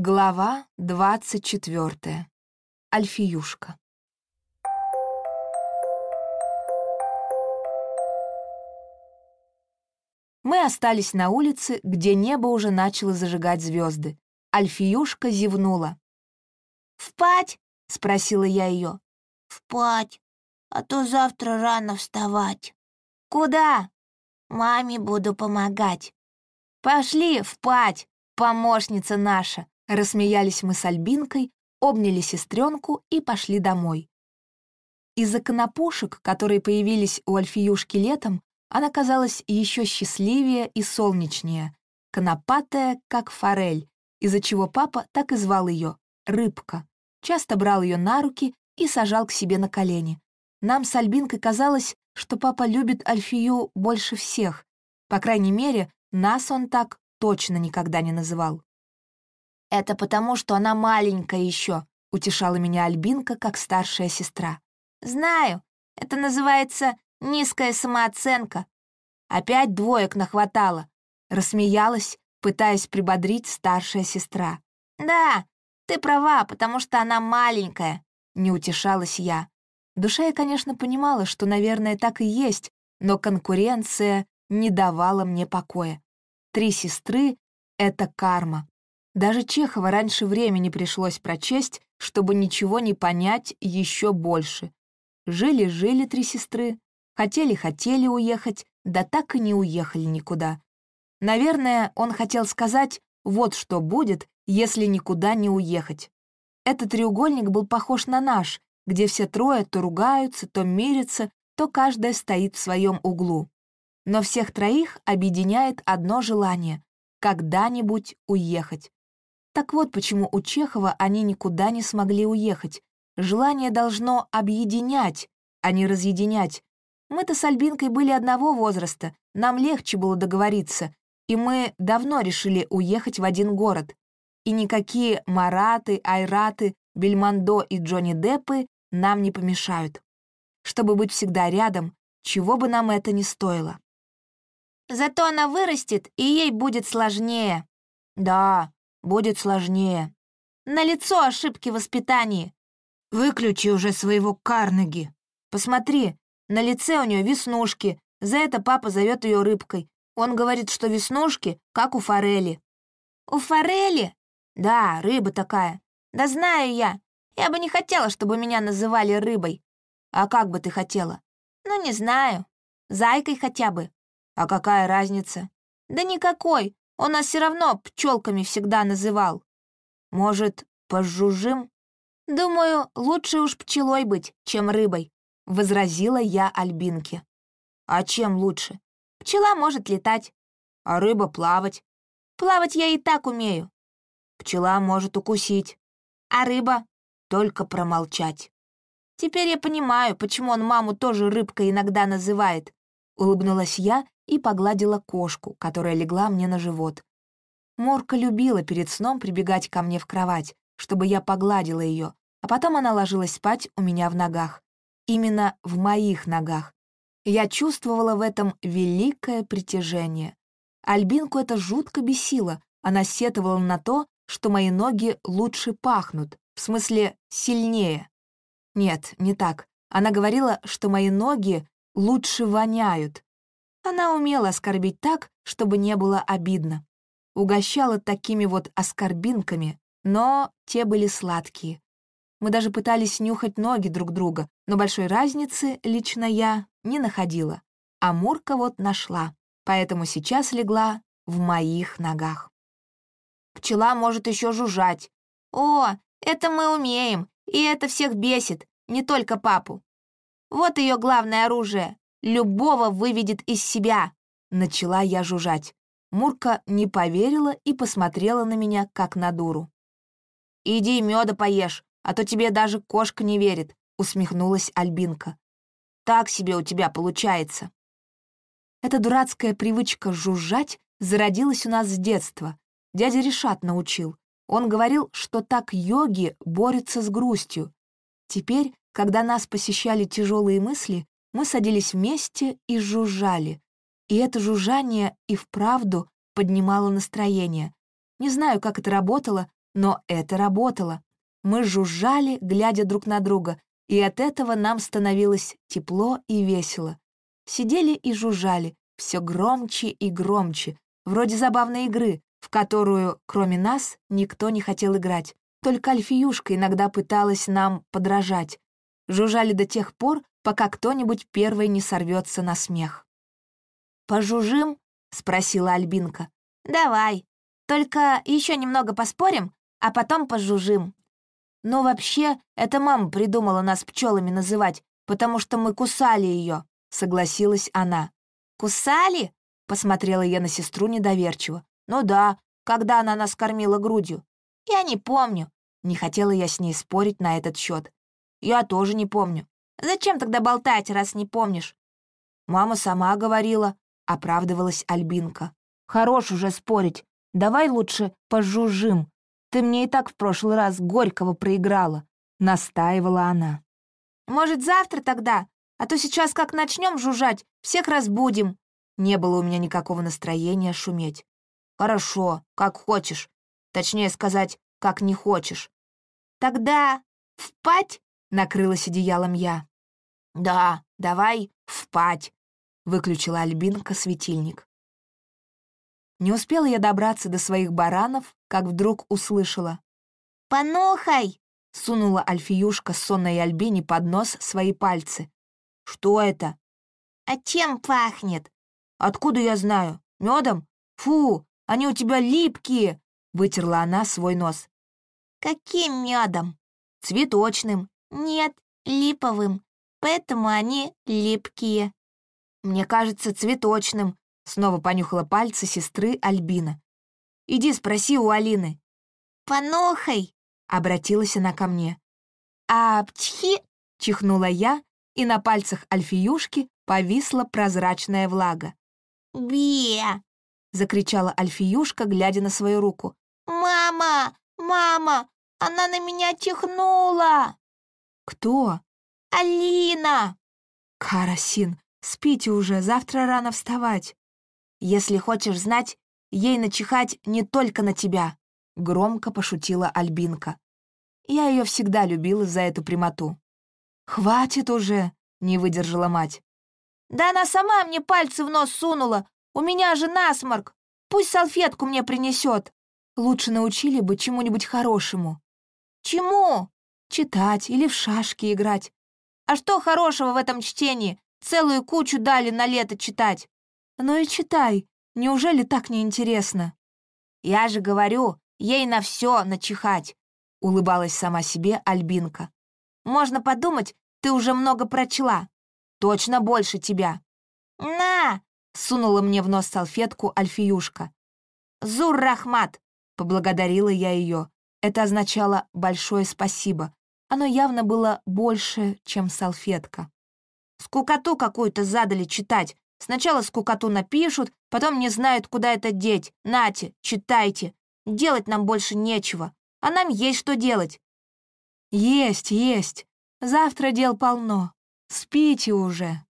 Глава двадцать четвертая. Альфиюшка. Мы остались на улице, где небо уже начало зажигать звезды. Альфиюшка зевнула. «Впать?» — спросила я ее. «Впать, а то завтра рано вставать. «Куда?» «Маме буду помогать». «Пошли впать, помощница наша!» Рассмеялись мы с Альбинкой, обняли сестренку и пошли домой. Из-за конопушек, которые появились у Альфиюшки летом, она казалась еще счастливее и солнечнее, конопатая, как форель, из-за чего папа так и звал ее — Рыбка. Часто брал ее на руки и сажал к себе на колени. Нам с Альбинкой казалось, что папа любит Альфию больше всех. По крайней мере, нас он так точно никогда не называл. «Это потому, что она маленькая еще», — утешала меня Альбинка как старшая сестра. «Знаю, это называется низкая самооценка». Опять двоек нахватало. Рассмеялась, пытаясь прибодрить старшая сестра. «Да, ты права, потому что она маленькая», — не утешалась я. В душе я, конечно, понимала, что, наверное, так и есть, но конкуренция не давала мне покоя. Три сестры — это карма. Даже Чехова раньше времени пришлось прочесть, чтобы ничего не понять еще больше. Жили-жили три сестры, хотели-хотели уехать, да так и не уехали никуда. Наверное, он хотел сказать, вот что будет, если никуда не уехать. Этот треугольник был похож на наш, где все трое то ругаются, то мирятся, то каждая стоит в своем углу. Но всех троих объединяет одно желание — когда-нибудь уехать. Так вот почему у Чехова они никуда не смогли уехать. Желание должно объединять, а не разъединять. Мы-то с Альбинкой были одного возраста, нам легче было договориться, и мы давно решили уехать в один город. И никакие Мараты, Айраты, Бельмондо и Джонни Деппы нам не помешают. Чтобы быть всегда рядом, чего бы нам это ни стоило. Зато она вырастет, и ей будет сложнее. Да, будет сложнее. На лицо ошибки в воспитании. Выключи уже своего Карнеги. Посмотри, на лице у нее веснушки. За это папа зовет ее рыбкой. Он говорит, что веснушки, как у форели. У форели? Да, рыба такая. Да знаю я. Я бы не хотела, чтобы меня называли рыбой. А как бы ты хотела? Ну, не знаю. Зайкой хотя бы. А какая разница? Да никакой. Он нас все равно пчелками всегда называл. Может, пожужжим? Думаю, лучше уж пчелой быть, чем рыбой, возразила я Альбинке. А чем лучше? Пчела может летать. А рыба плавать. Плавать я и так умею. Пчела может укусить. А рыба? Только промолчать. Теперь я понимаю, почему он маму тоже рыбкой иногда называет. Улыбнулась я и погладила кошку, которая легла мне на живот. Морка любила перед сном прибегать ко мне в кровать, чтобы я погладила ее, а потом она ложилась спать у меня в ногах. Именно в моих ногах. Я чувствовала в этом великое притяжение. Альбинку это жутко бесило. Она сетовала на то, что мои ноги лучше пахнут, в смысле сильнее. Нет, не так. Она говорила, что мои ноги лучше воняют, она умела оскорбить так, чтобы не было обидно. Угощала такими вот оскорбинками, но те были сладкие. Мы даже пытались нюхать ноги друг друга, но большой разницы лично я не находила. А Мурка вот нашла, поэтому сейчас легла в моих ногах. Пчела может еще жужжать. О, это мы умеем, и это всех бесит, не только папу. Вот ее главное оружие любого выведет из себя!» Начала я жужжать. Мурка не поверила и посмотрела на меня, как на дуру. «Иди меда поешь, а то тебе даже кошка не верит», — усмехнулась Альбинка. «Так себе у тебя получается». Эта дурацкая привычка жужжать зародилась у нас с детства. Дядя Решат научил. Он говорил, что так йоги борются с грустью. Теперь, когда нас посещали тяжелые мысли, мы садились вместе и жужжали. И это жужжание и вправду поднимало настроение. Не знаю, как это работало, Но это работало. Мы жужжали, глядя друг на друга, и от этого нам становилось тепло и весело. Сидели и жужжали, все громче и громче, вроде забавной игры, в которую, кроме нас, никто не хотел играть. Только Альфиюшка иногда пыталась нам подражать. Жужжали до тех пор, пока кто-нибудь первый не сорвется на смех. «Пожужжим?» — спросила Альбинка. «Давай. Только еще немного поспорим, а потом пожужжим». «Ну, вообще, это мама придумала нас пчелами называть, потому что мы кусали ее», — согласилась она. «Кусали?» — посмотрела я на сестру недоверчиво. «Ну да, когда она нас кормила грудью. Я не помню». Не хотела я с ней спорить на этот счет. «Я тоже не помню. Зачем тогда болтать, раз не помнишь?» «Мама сама говорила», — оправдывалась Альбинка. «Хорош уже спорить. Давай лучше пожужжим. Ты мне и так в прошлый раз Горького проиграла», — настаивала она. «Может, завтра тогда? А то сейчас как начнем жужжать, всех разбудим». Не было у меня никакого настроения шуметь. «Хорошо, как хочешь. Точнее сказать, как не хочешь». «Тогда впать?» — накрылась одеялом я. «Да, давай впать», — выключила Альбинка светильник. Не успела я добраться до своих баранов, как вдруг услышала. «Понохай!» — сунула Альфиюшка сонной Альбине под нос свои пальцы. «Что это?» «А чем пахнет?» «Откуда я знаю? Медом? Фу, они у тебя липкие!» — вытерла она свой нос. «Каким медом?» «Цветочным». «Нет, липовым, поэтому они липкие». «Мне кажется, цветочным», — снова понюхала пальцы сестры Альбина. «Иди спроси у Алины». «Понохай», — обратилась она ко мне. «А пчхи!» — чихнула я, и на пальцах Альфиюшки повисла прозрачная влага. «Бе!» — закричала Альфиюшка, глядя на свою руку. «Мама! Мама! Она на меня чихнула!» «Кто?» «Алина!» «Карасин, спите уже, завтра рано вставать». «Если хочешь знать, ей начихать не только на тебя», — громко пошутила Альбинка. Я ее всегда любила за эту прямоту. «Хватит уже!» — не выдержала мать. «Да она сама мне пальцы в нос сунула! У меня же насморк! Пусть салфетку мне принесет!» Лучше научили бы чему-нибудь хорошему. «Чему?» «Читать или в шашки играть. А что хорошего в этом чтении? Целую кучу дали на лето читать». «Ну и читай. Неужели так неинтересно?» «Я же говорю, ей на все начихать», — улыбалась сама себе Альбинка. «Можно подумать, ты уже много прочла. Точно больше тебя». «На!» — сунула мне в нос салфетку Альфиюшка. «Зур Рахмат!» — поблагодарила я ее. Это означало «большое спасибо». Оно явно было больше, чем салфетка. «Скукоту какую-то задали читать. Сначала скукоту напишут, потом не знают, куда это деть. Нате, читайте. Делать нам больше нечего. А нам есть что делать». «Есть, есть. Завтра дел полно. Спите уже».